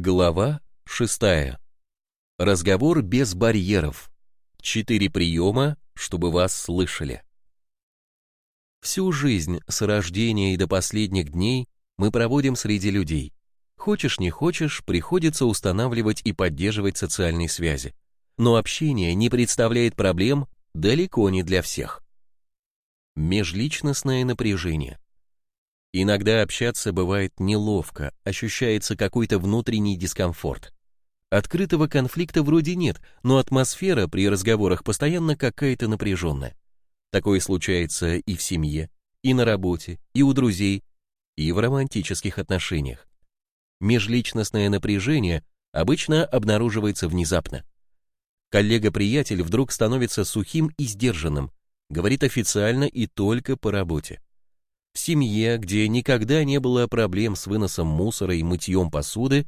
Глава 6. Разговор без барьеров. Четыре приема, чтобы вас слышали. Всю жизнь, с рождения и до последних дней, мы проводим среди людей. Хочешь не хочешь, приходится устанавливать и поддерживать социальные связи. Но общение не представляет проблем далеко не для всех. Межличностное напряжение. Иногда общаться бывает неловко, ощущается какой-то внутренний дискомфорт. Открытого конфликта вроде нет, но атмосфера при разговорах постоянно какая-то напряженная. Такое случается и в семье, и на работе, и у друзей, и в романтических отношениях. Межличностное напряжение обычно обнаруживается внезапно. Коллега-приятель вдруг становится сухим и сдержанным, говорит официально и только по работе. В семье, где никогда не было проблем с выносом мусора и мытьем посуды,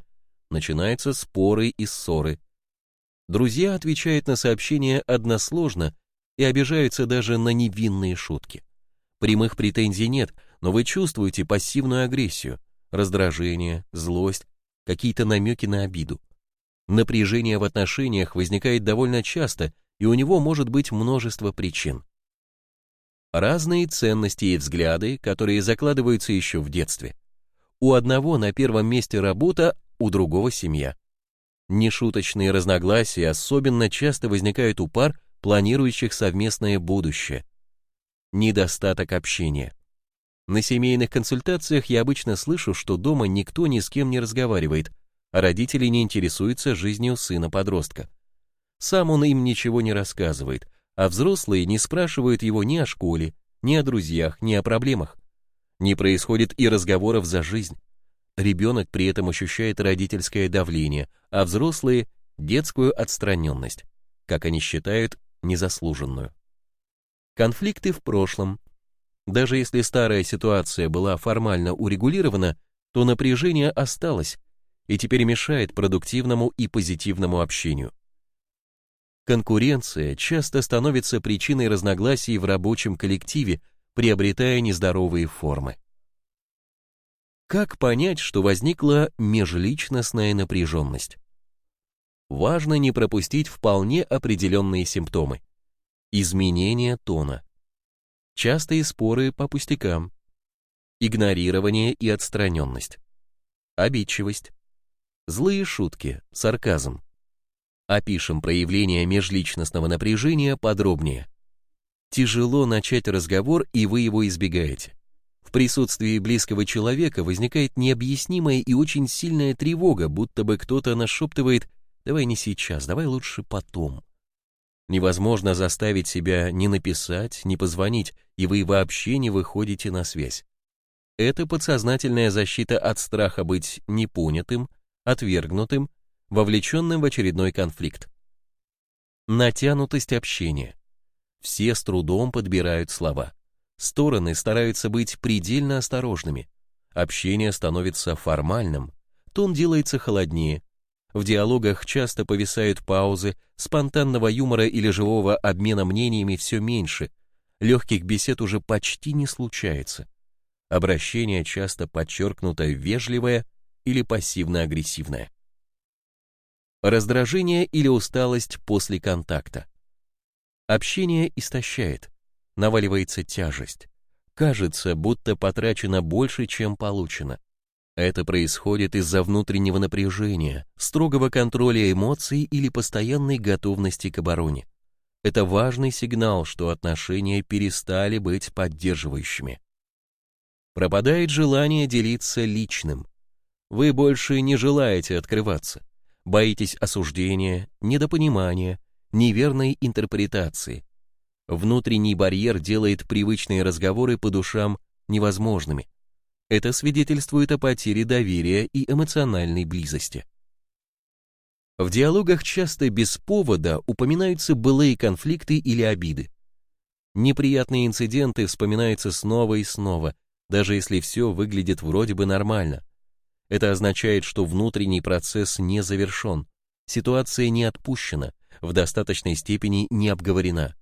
начинаются споры и ссоры. Друзья отвечают на сообщения односложно и обижаются даже на невинные шутки. Прямых претензий нет, но вы чувствуете пассивную агрессию, раздражение, злость, какие-то намеки на обиду. Напряжение в отношениях возникает довольно часто, и у него может быть множество причин разные ценности и взгляды, которые закладываются еще в детстве. У одного на первом месте работа, у другого семья. Нешуточные разногласия особенно часто возникают у пар, планирующих совместное будущее. Недостаток общения. На семейных консультациях я обычно слышу, что дома никто ни с кем не разговаривает, а родители не интересуются жизнью сына-подростка. Сам он им ничего не рассказывает, а взрослые не спрашивают его ни о школе, ни о друзьях, ни о проблемах. Не происходит и разговоров за жизнь. Ребенок при этом ощущает родительское давление, а взрослые – детскую отстраненность, как они считают, незаслуженную. Конфликты в прошлом. Даже если старая ситуация была формально урегулирована, то напряжение осталось и теперь мешает продуктивному и позитивному общению. Конкуренция часто становится причиной разногласий в рабочем коллективе, приобретая нездоровые формы. Как понять, что возникла межличностная напряженность? Важно не пропустить вполне определенные симптомы. Изменение тона. Частые споры по пустякам. Игнорирование и отстраненность. Обидчивость. Злые шутки, сарказм Опишем проявление межличностного напряжения подробнее. Тяжело начать разговор, и вы его избегаете. В присутствии близкого человека возникает необъяснимая и очень сильная тревога, будто бы кто-то нашептывает «давай не сейчас, давай лучше потом». Невозможно заставить себя ни написать, ни позвонить, и вы вообще не выходите на связь. Это подсознательная защита от страха быть непонятым, отвергнутым вовлеченным в очередной конфликт. Натянутость общения. Все с трудом подбирают слова. Стороны стараются быть предельно осторожными. Общение становится формальным, тон делается холоднее. В диалогах часто повисают паузы, спонтанного юмора или живого обмена мнениями все меньше, легких бесед уже почти не случается. Обращение часто подчеркнуто вежливое или пассивно-агрессивное раздражение или усталость после контакта. Общение истощает, наваливается тяжесть. Кажется, будто потрачено больше, чем получено. Это происходит из-за внутреннего напряжения, строгого контроля эмоций или постоянной готовности к обороне. Это важный сигнал, что отношения перестали быть поддерживающими. Пропадает желание делиться личным. Вы больше не желаете открываться боитесь осуждения, недопонимания, неверной интерпретации. Внутренний барьер делает привычные разговоры по душам невозможными. Это свидетельствует о потере доверия и эмоциональной близости. В диалогах часто без повода упоминаются былые конфликты или обиды. Неприятные инциденты вспоминаются снова и снова, даже если все выглядит вроде бы нормально. Это означает, что внутренний процесс не завершен, ситуация не отпущена, в достаточной степени не обговорена.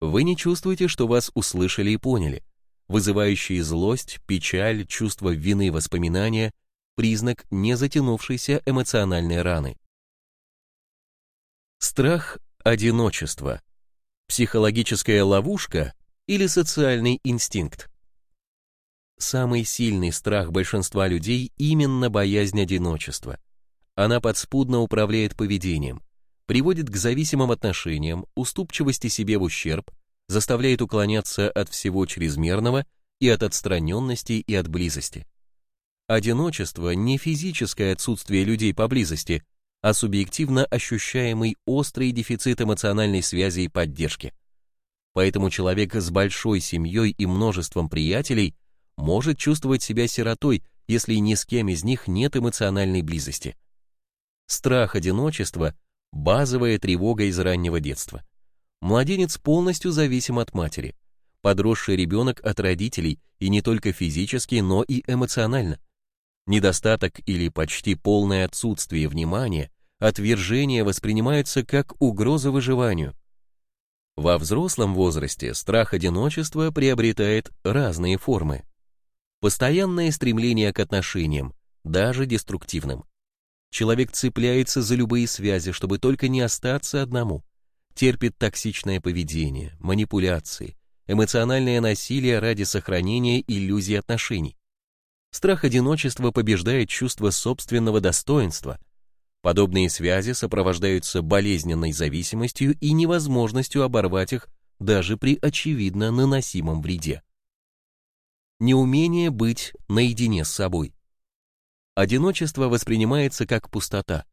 Вы не чувствуете, что вас услышали и поняли. Вызывающие злость, печаль, чувство вины воспоминания признак незатянувшейся эмоциональной раны. Страх одиночества. Психологическая ловушка или социальный инстинкт. Самый сильный страх большинства людей именно боязнь одиночества. Она подспудно управляет поведением, приводит к зависимым отношениям, уступчивости себе в ущерб, заставляет уклоняться от всего чрезмерного и от отстраненности и от близости. Одиночество не физическое отсутствие людей поблизости, а субъективно ощущаемый острый дефицит эмоциональной связи и поддержки. Поэтому человек с большой семьей и множеством приятелей может чувствовать себя сиротой, если ни с кем из них нет эмоциональной близости. Страх одиночества – базовая тревога из раннего детства. Младенец полностью зависим от матери. Подросший ребенок от родителей и не только физически, но и эмоционально – Недостаток или почти полное отсутствие внимания, отвержение воспринимаются как угроза выживанию. Во взрослом возрасте страх одиночества приобретает разные формы. Постоянное стремление к отношениям, даже деструктивным. Человек цепляется за любые связи, чтобы только не остаться одному. Терпит токсичное поведение, манипуляции, эмоциональное насилие ради сохранения иллюзий отношений. Страх одиночества побеждает чувство собственного достоинства. Подобные связи сопровождаются болезненной зависимостью и невозможностью оборвать их даже при очевидно наносимом вреде. Неумение быть наедине с собой. Одиночество воспринимается как пустота.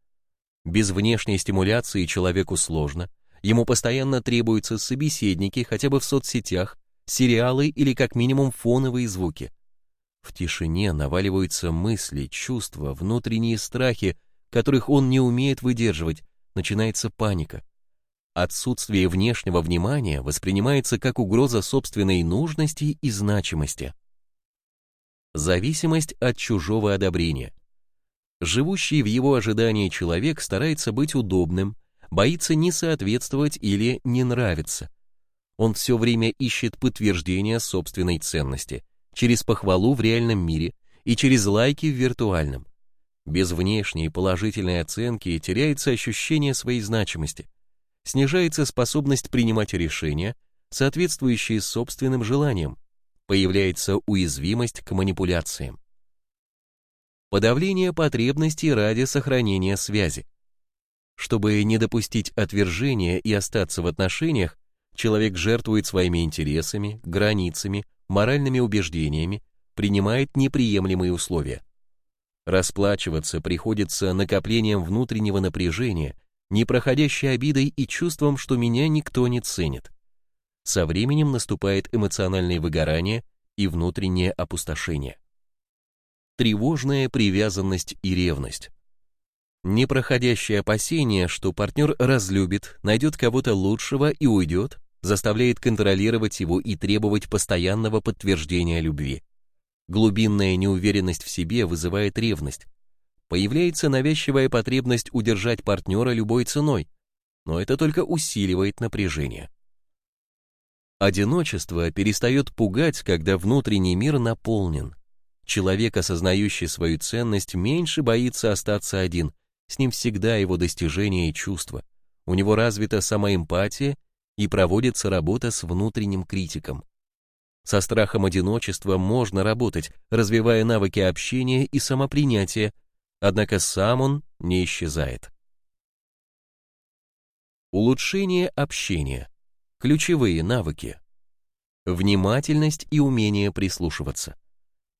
Без внешней стимуляции человеку сложно, ему постоянно требуются собеседники хотя бы в соцсетях, сериалы или как минимум фоновые звуки. В тишине наваливаются мысли, чувства, внутренние страхи, которых он не умеет выдерживать, начинается паника. Отсутствие внешнего внимания воспринимается как угроза собственной нужности и значимости. Зависимость от чужого одобрения. Живущий в его ожидании человек старается быть удобным, боится не соответствовать или не нравиться. Он все время ищет подтверждения собственной ценности, через похвалу в реальном мире и через лайки в виртуальном. Без внешней положительной оценки теряется ощущение своей значимости, снижается способность принимать решения, соответствующие собственным желаниям, появляется уязвимость к манипуляциям. Подавление потребностей ради сохранения связи. Чтобы не допустить отвержения и остаться в отношениях, человек жертвует своими интересами, границами, моральными убеждениями, принимает неприемлемые условия. Расплачиваться приходится накоплением внутреннего напряжения, непроходящей обидой и чувством, что меня никто не ценит. Со временем наступает эмоциональное выгорание и внутреннее опустошение. Тревожная привязанность и ревность. Непроходящее опасение, что партнер разлюбит, найдет кого-то лучшего и уйдет, заставляет контролировать его и требовать постоянного подтверждения любви. Глубинная неуверенность в себе вызывает ревность. Появляется навязчивая потребность удержать партнера любой ценой, но это только усиливает напряжение. Одиночество перестает пугать, когда внутренний мир наполнен. Человек, осознающий свою ценность, меньше боится остаться один, с ним всегда его достижения и чувства. У него развита самоэмпатия и проводится работа с внутренним критиком. Со страхом одиночества можно работать, развивая навыки общения и самопринятия, однако сам он не исчезает. Улучшение общения. Ключевые навыки. Внимательность и умение прислушиваться.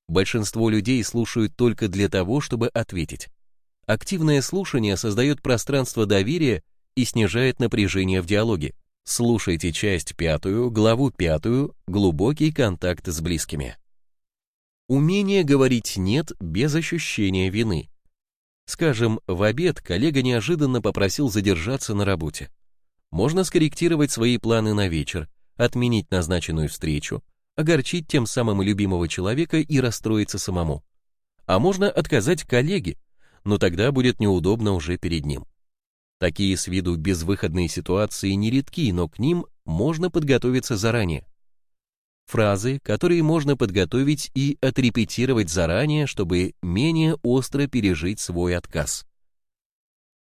Большинство людей слушают только для того, чтобы ответить. Активное слушание создает пространство доверия и снижает напряжение в диалоге. Слушайте часть пятую, главу пятую «Глубокий контакт с близкими». Умение говорить «нет» без ощущения вины. Скажем, в обед коллега неожиданно попросил задержаться на работе. Можно скорректировать свои планы на вечер, отменить назначенную встречу, огорчить тем самым любимого человека и расстроиться самому. А можно отказать коллеге, но тогда будет неудобно уже перед ним. Такие с виду безвыходные ситуации нередки, но к ним можно подготовиться заранее. Фразы, которые можно подготовить и отрепетировать заранее, чтобы менее остро пережить свой отказ.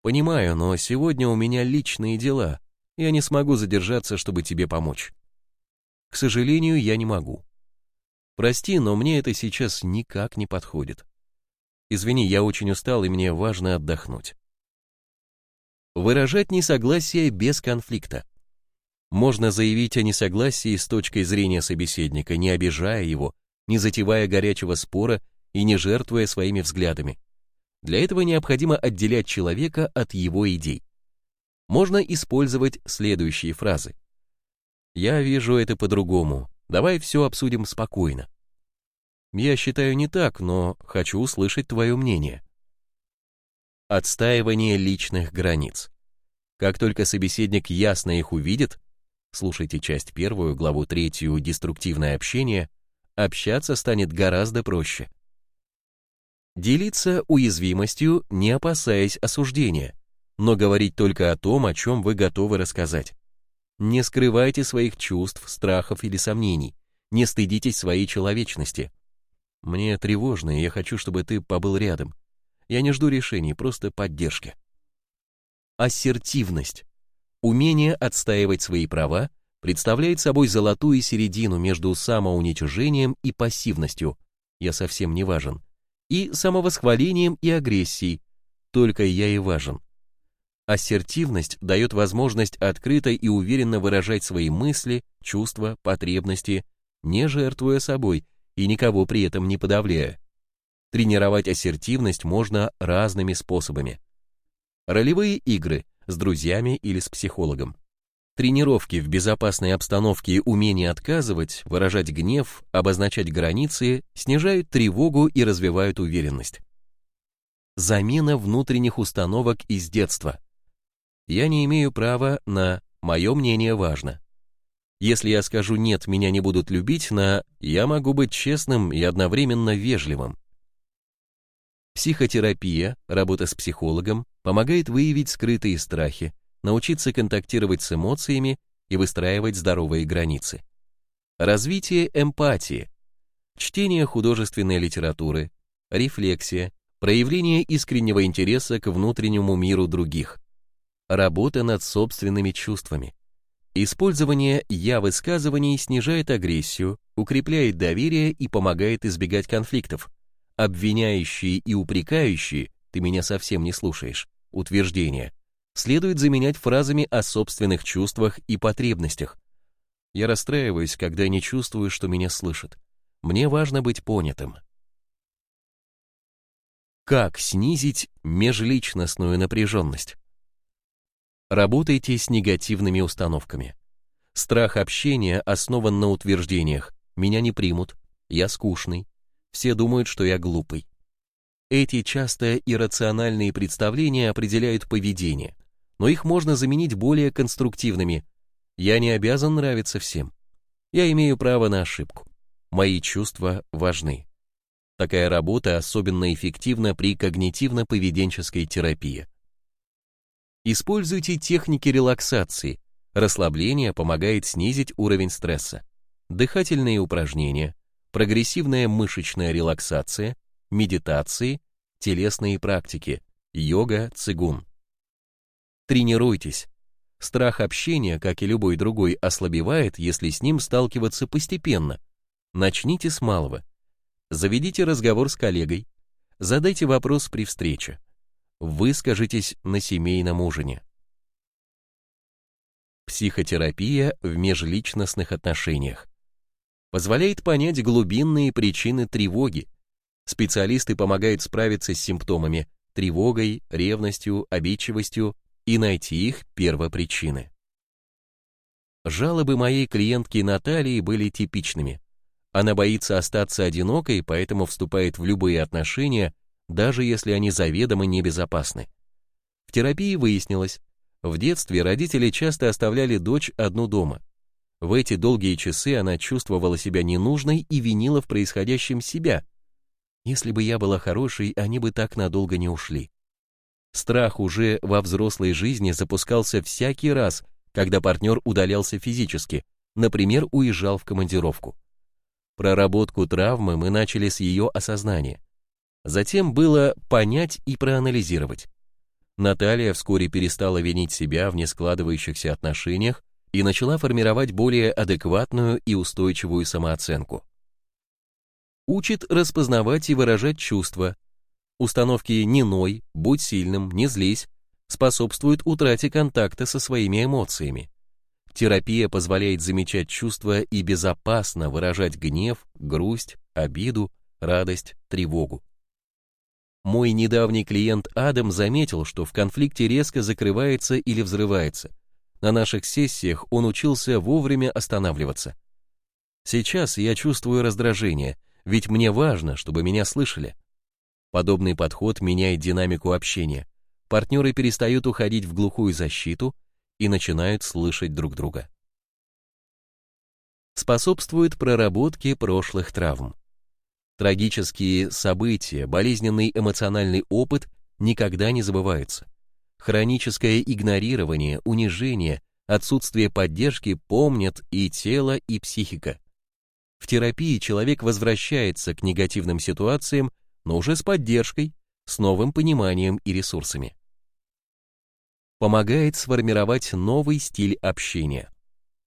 Понимаю, но сегодня у меня личные дела. Я не смогу задержаться, чтобы тебе помочь. К сожалению, я не могу. Прости, но мне это сейчас никак не подходит. Извини, я очень устал, и мне важно отдохнуть. Выражать несогласие без конфликта. Можно заявить о несогласии с точки зрения собеседника, не обижая его, не затевая горячего спора и не жертвуя своими взглядами. Для этого необходимо отделять человека от его идей. Можно использовать следующие фразы. «Я вижу это по-другому. Давай все обсудим спокойно». «Я считаю не так, но хочу услышать твое мнение». Отстаивание личных границ. Как только собеседник ясно их увидит, слушайте часть первую, главу третью «Деструктивное общение», общаться станет гораздо проще. Делиться уязвимостью, не опасаясь осуждения, но говорить только о том, о чем вы готовы рассказать. Не скрывайте своих чувств, страхов или сомнений, не стыдитесь своей человечности. Мне тревожно, и я хочу, чтобы ты побыл рядом. Я не жду решений, просто поддержки. Ассертивность. Умение отстаивать свои права представляет собой золотую середину между самоуничижением и пассивностью «я совсем не важен», и самовосхвалением и агрессией, только я и важен. Ассертивность дает возможность открыто и уверенно выражать свои мысли, чувства, потребности, не жертвуя собой и никого при этом не подавляя. Тренировать ассертивность можно разными способами. Ролевые игры с друзьями или с психологом. Тренировки в безопасной обстановке и умение отказывать, выражать гнев, обозначать границы снижают тревогу и развивают уверенность. Замена внутренних установок из детства. Я не имею права на «моё мнение важно». Если я скажу «нет, меня не будут любить» на «я могу быть честным и одновременно вежливым». Психотерапия, работа с психологом, помогает выявить скрытые страхи, научиться контактировать с эмоциями и выстраивать здоровые границы. Развитие эмпатии, чтение художественной литературы, рефлексия, проявление искреннего интереса к внутреннему миру других, работа над собственными чувствами. Использование «я-высказываний» снижает агрессию, укрепляет доверие и помогает избегать конфликтов. Обвиняющие и упрекающие «ты меня совсем не слушаешь» утверждения следует заменять фразами о собственных чувствах и потребностях. Я расстраиваюсь, когда не чувствую, что меня слышат. Мне важно быть понятым. Как снизить межличностную напряженность? Работайте с негативными установками. Страх общения основан на утверждениях «меня не примут», «я скучный», «все думают, что я глупый». Эти часто иррациональные представления определяют поведение, но их можно заменить более конструктивными. Я не обязан нравиться всем. Я имею право на ошибку. Мои чувства важны. Такая работа особенно эффективна при когнитивно-поведенческой терапии. Используйте техники релаксации. Расслабление помогает снизить уровень стресса. Дыхательные упражнения, прогрессивная мышечная релаксация, медитации, телесные практики, йога, цигун. Тренируйтесь. Страх общения, как и любой другой, ослабевает, если с ним сталкиваться постепенно. Начните с малого. Заведите разговор с коллегой. Задайте вопрос при встрече. Выскажитесь на семейном ужине. Психотерапия в межличностных отношениях. Позволяет понять глубинные причины тревоги. Специалисты помогают справиться с симптомами тревогой, ревностью, обидчивостью, и найти их первопричины. Жалобы моей клиентки Натальи были типичными. Она боится остаться одинокой, поэтому вступает в любые отношения, даже если они заведомо небезопасны. В терапии выяснилось, в детстве родители часто оставляли дочь одну дома. В эти долгие часы она чувствовала себя ненужной и винила в происходящем себя. Если бы я была хорошей, они бы так надолго не ушли. Страх уже во взрослой жизни запускался всякий раз, когда партнер удалялся физически, например, уезжал в командировку. Проработку травмы мы начали с ее осознания. Затем было понять и проанализировать. Наталья вскоре перестала винить себя в нескладывающихся отношениях и начала формировать более адекватную и устойчивую самооценку. Учит распознавать и выражать чувства. Установки «не ной», «будь сильным», «не злись» способствуют утрате контакта со своими эмоциями. Терапия позволяет замечать чувства и безопасно выражать гнев, грусть, обиду, радость, тревогу. Мой недавний клиент Адам заметил, что в конфликте резко закрывается или взрывается. На наших сессиях он учился вовремя останавливаться. Сейчас я чувствую раздражение, ведь мне важно, чтобы меня слышали. Подобный подход меняет динамику общения. Партнеры перестают уходить в глухую защиту и начинают слышать друг друга. Способствует проработке прошлых травм. Трагические события, болезненный эмоциональный опыт никогда не забываются. Хроническое игнорирование, унижение, отсутствие поддержки помнят и тело, и психика. В терапии человек возвращается к негативным ситуациям, но уже с поддержкой, с новым пониманием и ресурсами. Помогает сформировать новый стиль общения.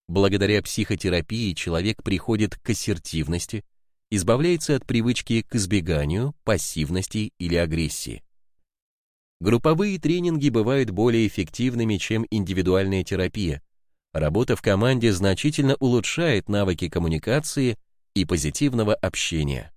Благодаря психотерапии человек приходит к ассертивности, избавляется от привычки к избеганию, пассивности или агрессии. Групповые тренинги бывают более эффективными, чем индивидуальная терапия. Работа в команде значительно улучшает навыки коммуникации и позитивного общения.